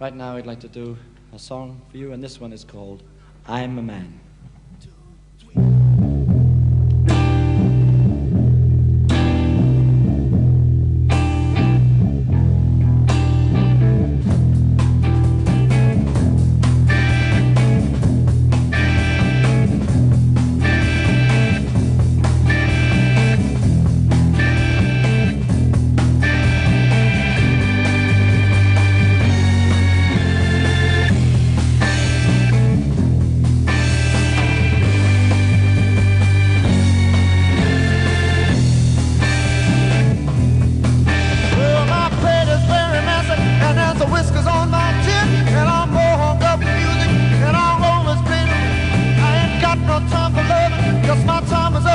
Right now, I'd like to do a song for you, and this one is called I'm a Man. Cause my time is